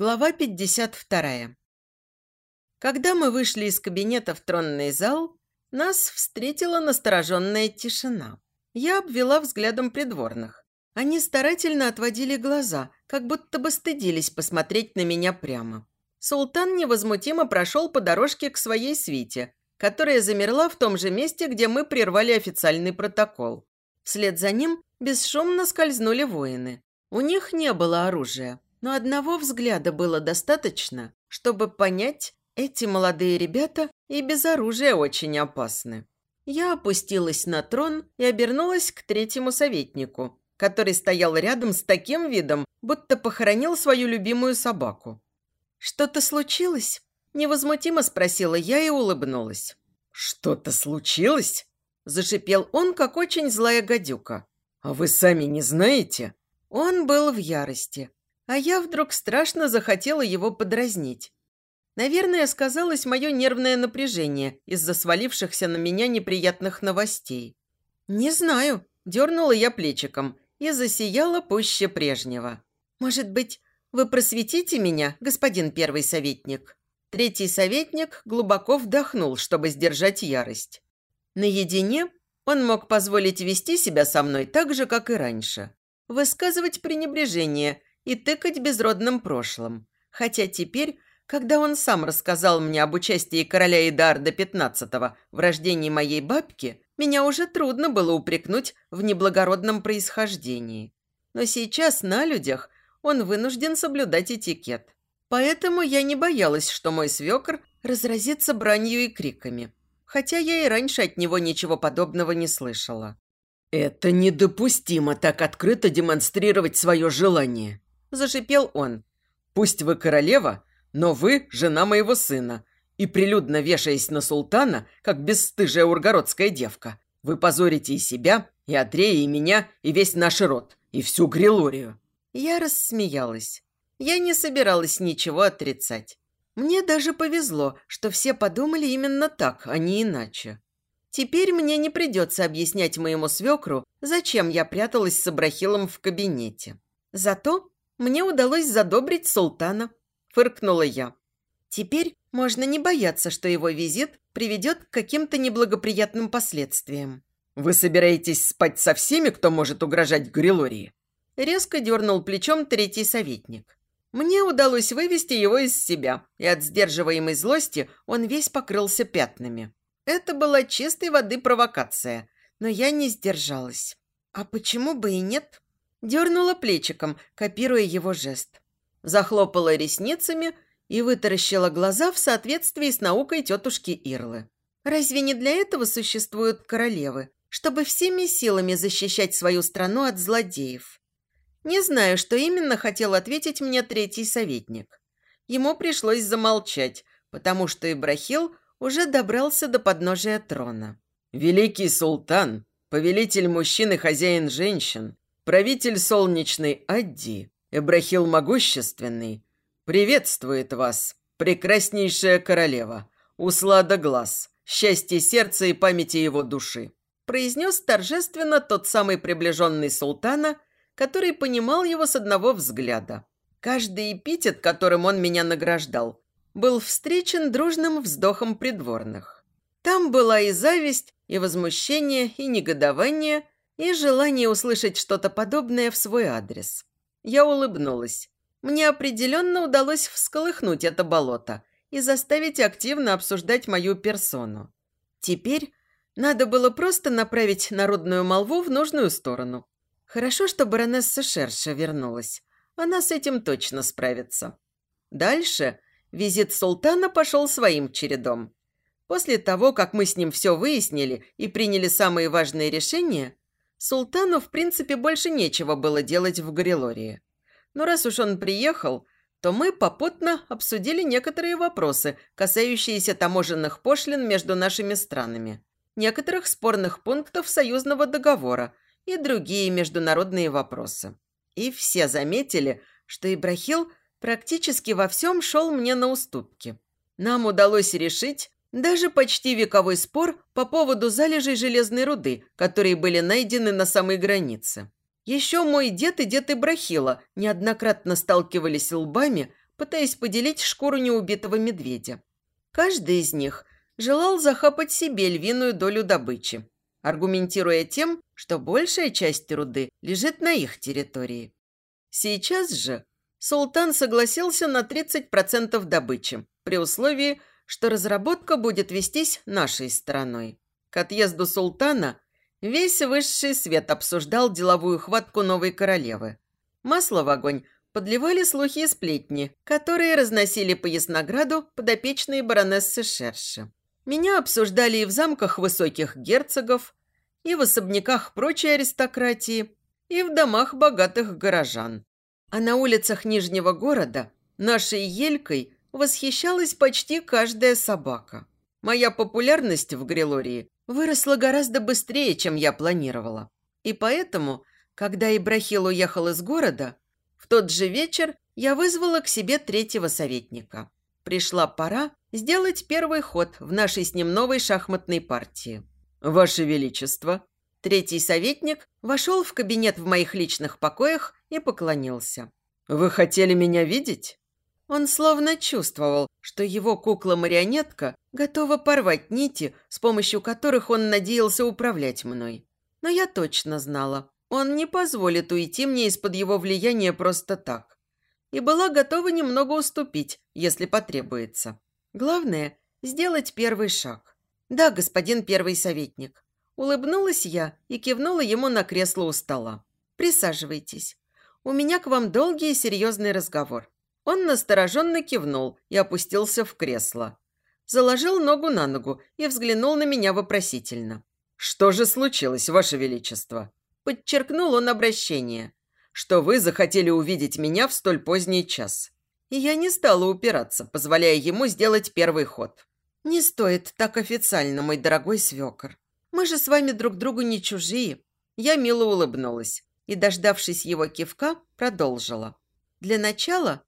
Глава 52. Когда мы вышли из кабинета в тронный зал, нас встретила настороженная тишина. Я обвела взглядом придворных. Они старательно отводили глаза, как будто бы стыдились посмотреть на меня прямо. Султан невозмутимо прошел по дорожке к своей свите, которая замерла в том же месте, где мы прервали официальный протокол. Вслед за ним бесшумно скользнули воины. У них не было оружия, но одного взгляда было достаточно, чтобы понять, эти молодые ребята и без оружия очень опасны. Я опустилась на трон и обернулась к третьему советнику, который стоял рядом с таким видом, будто похоронил свою любимую собаку. «Что-то случилось?» – невозмутимо спросила я и улыбнулась. «Что-то случилось?» – зашипел он, как очень злая гадюка. «А вы сами не знаете?» Он был в ярости, а я вдруг страшно захотела его подразнить. Наверное, сказалось мое нервное напряжение из-за свалившихся на меня неприятных новостей. «Не знаю», – дернула я плечиком и засияла пуще прежнего. «Может быть, вы просветите меня, господин первый советник?» Третий советник глубоко вдохнул, чтобы сдержать ярость. Наедине он мог позволить вести себя со мной так же, как и раньше. Высказывать пренебрежение и тыкать безродным прошлым. Хотя теперь, когда он сам рассказал мне об участии короля Идарда XV в рождении моей бабки, меня уже трудно было упрекнуть в неблагородном происхождении. Но сейчас на людях он вынужден соблюдать этикет. Поэтому я не боялась, что мой свекр разразится бранью и криками. Хотя я и раньше от него ничего подобного не слышала. «Это недопустимо так открыто демонстрировать свое желание», – зашипел он. «Пусть вы королева, но вы жена моего сына, и прилюдно вешаясь на султана, как бесстыжая ургородская девка, вы позорите и себя, и Андрея, и меня, и весь наш род, и всю Грилорию». Я рассмеялась. Я не собиралась ничего отрицать. Мне даже повезло, что все подумали именно так, а не иначе. Теперь мне не придется объяснять моему свекру, зачем я пряталась с Абрахилом в кабинете. Зато мне удалось задобрить султана, фыркнула я. Теперь можно не бояться, что его визит приведет к каким-то неблагоприятным последствиям. «Вы собираетесь спать со всеми, кто может угрожать Грилории?» Резко дернул плечом третий советник. Мне удалось вывести его из себя, и от сдерживаемой злости он весь покрылся пятнами. Это была чистой воды провокация, но я не сдержалась. А почему бы и нет? Дернула плечиком, копируя его жест. Захлопала ресницами и вытаращила глаза в соответствии с наукой тетушки Ирлы. Разве не для этого существуют королевы? Чтобы всеми силами защищать свою страну от злодеев. Не знаю, что именно хотел ответить мне третий советник. Ему пришлось замолчать, потому что Ибрахил уже добрался до подножия трона. «Великий султан, повелитель мужчин и хозяин женщин, правитель солнечной Адди, Эбрахил Могущественный, приветствует вас, прекраснейшая королева, услада глаз, счастье сердца и памяти его души», произнес торжественно тот самый приближенный султана, который понимал его с одного взгляда. Каждый эпитет, которым он меня награждал, был встречен дружным вздохом придворных. Там была и зависть, и возмущение, и негодование – и желание услышать что-то подобное в свой адрес. Я улыбнулась. Мне определенно удалось всколыхнуть это болото и заставить активно обсуждать мою персону. Теперь надо было просто направить народную молву в нужную сторону. Хорошо, что баронесса Шерша вернулась. Она с этим точно справится. Дальше визит султана пошел своим чередом. После того, как мы с ним все выяснили и приняли самые важные решения, Султану, в принципе, больше нечего было делать в Горелории. Но раз уж он приехал, то мы попутно обсудили некоторые вопросы, касающиеся таможенных пошлин между нашими странами, некоторых спорных пунктов союзного договора и другие международные вопросы. И все заметили, что Ибрахил практически во всем шел мне на уступки. Нам удалось решить, даже почти вековой спор по поводу залежей железной руды, которые были найдены на самой границе. Еще мой дед и дед Ибрахила неоднократно сталкивались лбами пытаясь поделить шкуру неубитого медведя. Каждый из них желал захапать себе львиную долю добычи, аргументируя тем, что большая часть руды лежит на их территории. Сейчас же султан согласился на 30% добычи, при условии, что разработка будет вестись нашей стороной. К отъезду султана весь высший свет обсуждал деловую хватку новой королевы. Масло в огонь подливали слухи и сплетни, которые разносили по Яснограду подопечные баронессы Шерши. Меня обсуждали и в замках высоких герцогов, и в особняках прочей аристократии, и в домах богатых горожан. А на улицах Нижнего города нашей елькой восхищалась почти каждая собака. Моя популярность в Грилории выросла гораздо быстрее, чем я планировала. И поэтому, когда Ибрахил уехал из города, в тот же вечер я вызвала к себе третьего советника. Пришла пора сделать первый ход в нашей с ним новой шахматной партии. «Ваше Величество!» Третий советник вошел в кабинет в моих личных покоях и поклонился. «Вы хотели меня видеть?» Он словно чувствовал, что его кукла-марионетка готова порвать нити, с помощью которых он надеялся управлять мной. Но я точно знала, он не позволит уйти мне из-под его влияния просто так. И была готова немного уступить, если потребуется. Главное – сделать первый шаг. Да, господин первый советник. Улыбнулась я и кивнула ему на кресло у стола. Присаживайтесь. У меня к вам долгий и серьезный разговор. Он настороженно кивнул и опустился в кресло. Заложил ногу на ногу и взглянул на меня вопросительно. «Что же случилось, Ваше Величество?» Подчеркнул он обращение. «Что вы захотели увидеть меня в столь поздний час?» И я не стала упираться, позволяя ему сделать первый ход. «Не стоит так официально, мой дорогой свекор. Мы же с вами друг другу не чужие». Я мило улыбнулась и, дождавшись его кивка, продолжила. «Для начала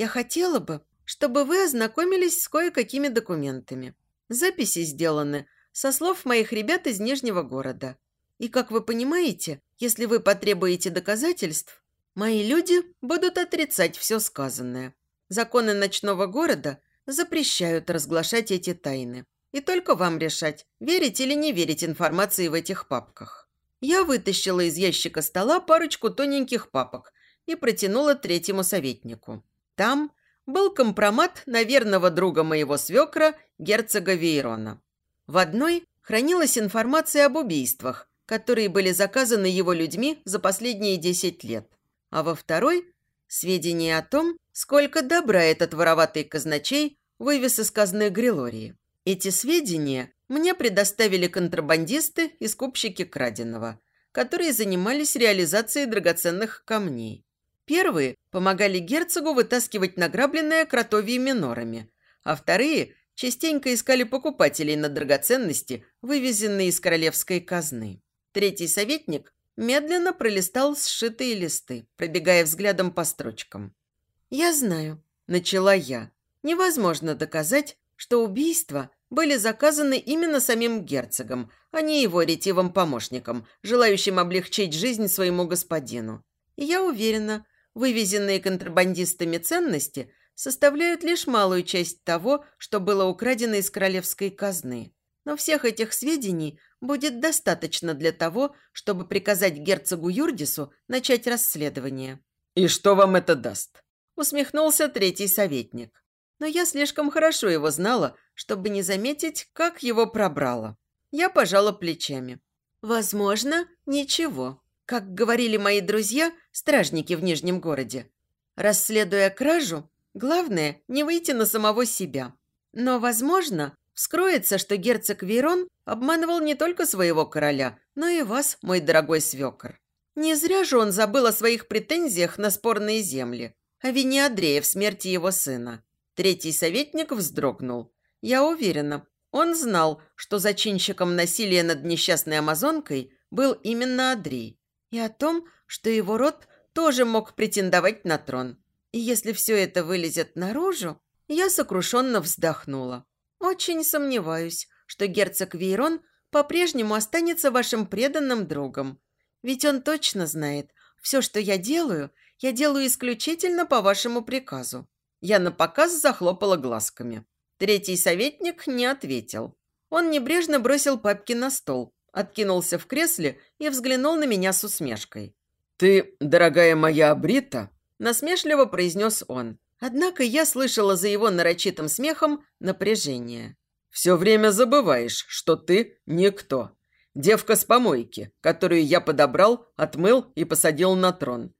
я хотела бы, чтобы вы ознакомились с кое-какими документами. Записи сделаны со слов моих ребят из Нижнего города. И, как вы понимаете, если вы потребуете доказательств, мои люди будут отрицать все сказанное. Законы ночного города запрещают разглашать эти тайны. И только вам решать, верить или не верить информации в этих папках. Я вытащила из ящика стола парочку тоненьких папок и протянула третьему советнику. Там был компромат на верного друга моего свекра, герцога Вейрона. В одной хранилась информация об убийствах, которые были заказаны его людьми за последние 10 лет, а во второй – сведения о том, сколько добра этот вороватый казначей вывез из казны Грилории. Эти сведения мне предоставили контрабандисты и скупщики краденого, которые занимались реализацией драгоценных камней. Первые помогали герцогу вытаскивать награбленное кротовьими норами, а вторые частенько искали покупателей на драгоценности, вывезенные из королевской казны. Третий советник медленно пролистал сшитые листы, пробегая взглядом по строчкам. «Я знаю», – начала я. «Невозможно доказать, что убийства были заказаны именно самим герцогом, а не его ретивым помощником, желающим облегчить жизнь своему господину. И я уверена, Вывезенные контрабандистами ценности составляют лишь малую часть того, что было украдено из королевской казны. Но всех этих сведений будет достаточно для того, чтобы приказать герцогу Юрдису начать расследование. «И что вам это даст?» Усмехнулся третий советник. Но я слишком хорошо его знала, чтобы не заметить, как его пробрало. Я пожала плечами. «Возможно, ничего. Как говорили мои друзья, стражники в Нижнем городе, расследуя кражу, главное не выйти на самого себя. Но, возможно, вскроется, что герцог Верон обманывал не только своего короля, но и вас, мой дорогой свекор. Не зря же он забыл о своих претензиях на спорные земли, о вине Андрея в смерти его сына. Третий советник вздрогнул. Я уверена, он знал, что зачинщиком насилия над несчастной амазонкой был именно Андрей и о том, что его род тоже мог претендовать на трон. И если все это вылезет наружу, я сокрушенно вздохнула. Очень сомневаюсь, что герцог Вейрон по-прежнему останется вашим преданным другом. Ведь он точно знает, все, что я делаю, я делаю исключительно по вашему приказу. Я напоказ захлопала глазками. Третий советник не ответил. Он небрежно бросил папки на стол, откинулся в кресле и взглянул на меня с усмешкой. «Ты, дорогая моя Брита», – насмешливо произнес он. Однако я слышала за его нарочитым смехом напряжение. «Все время забываешь, что ты никто. Девка с помойки, которую я подобрал, отмыл и посадил на трон.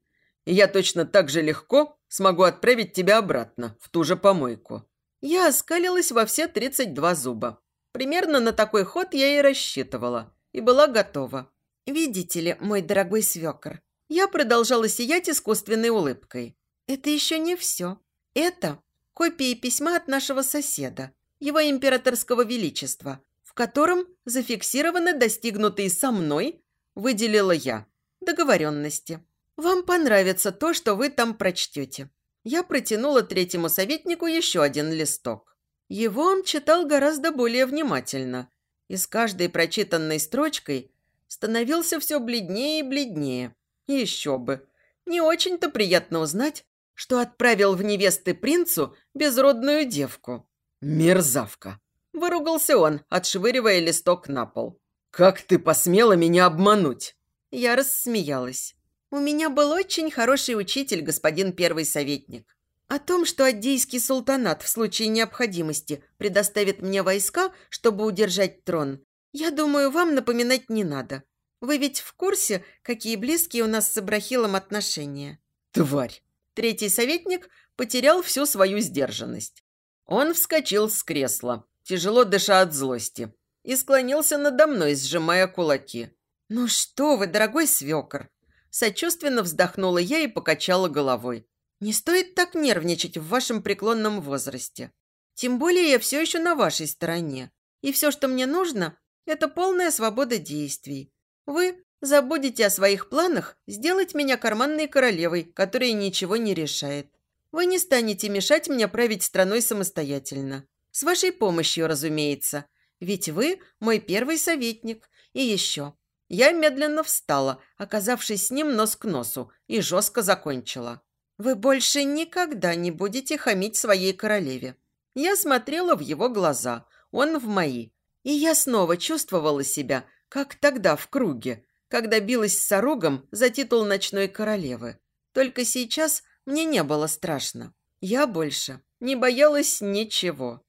И я точно так же легко смогу отправить тебя обратно, в ту же помойку». Я оскалилась во все 32 зуба. Примерно на такой ход я и рассчитывала. И была готова. «Видите ли, мой дорогой свекр, я продолжала сиять искусственной улыбкой. Это еще не все. Это копии письма от нашего соседа, его императорского величества, в котором зафиксированы достигнутые со мной, выделила я, договоренности. Вам понравится то, что вы там прочтете. Я протянула третьему советнику еще один листок. Его он читал гораздо более внимательно, и с каждой прочитанной строчкой становился все бледнее и бледнее. Еще бы. Не очень-то приятно узнать, что отправил в невесты принцу безродную девку. «Мерзавка!» – выругался он, отшвыривая листок на пол. «Как ты посмела меня обмануть?» Я рассмеялась. У меня был очень хороший учитель, господин первый советник. О том, что Аддейский султанат в случае необходимости предоставит мне войска, чтобы удержать трон, я думаю, вам напоминать не надо. Вы ведь в курсе, какие близкие у нас с Ибрахилом отношения?» «Тварь!» Третий советник потерял всю свою сдержанность. Он вскочил с кресла, тяжело дыша от злости, и склонился надо мной, сжимая кулаки. «Ну что вы, дорогой свекор!» Сочувственно вздохнула я и покачала головой. «Не стоит так нервничать в вашем преклонном возрасте. Тем более я все еще на вашей стороне. И все, что мне нужно, это полная свобода действий. Вы Забудете о своих планах сделать меня карманной королевой, которая ничего не решает. Вы не станете мешать мне править страной самостоятельно. С вашей помощью, разумеется. Ведь вы мой первый советник. И еще. Я медленно встала, оказавшись с ним нос к носу, и жестко закончила. Вы больше никогда не будете хамить своей королеве. Я смотрела в его глаза, он в мои. И я снова чувствовала себя, как тогда в круге, когда билась с Сорогом за титул ночной королевы. Только сейчас мне не было страшно. Я больше не боялась ничего.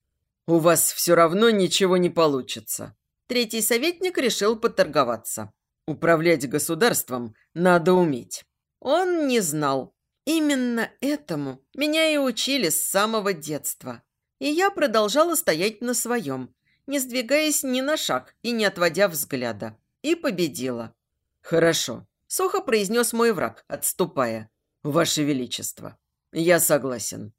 «У вас все равно ничего не получится». Третий советник решил поторговаться. «Управлять государством надо уметь». Он не знал. Именно этому меня и учили с самого детства. И я продолжала стоять на своем, не сдвигаясь ни на шаг и не отводя взгляда. И победила. «Хорошо», – сухо произнес мой враг, отступая. «Ваше Величество, я согласен».